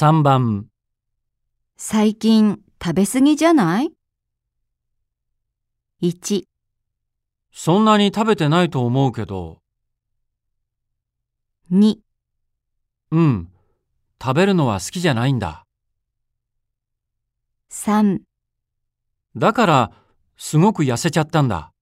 3番、最近食べ過ぎじゃない ?1、そんなに食べてないと思うけど、2、うん、食べるのは好きじゃないんだ。3だから、すごく痩せちゃったんだ。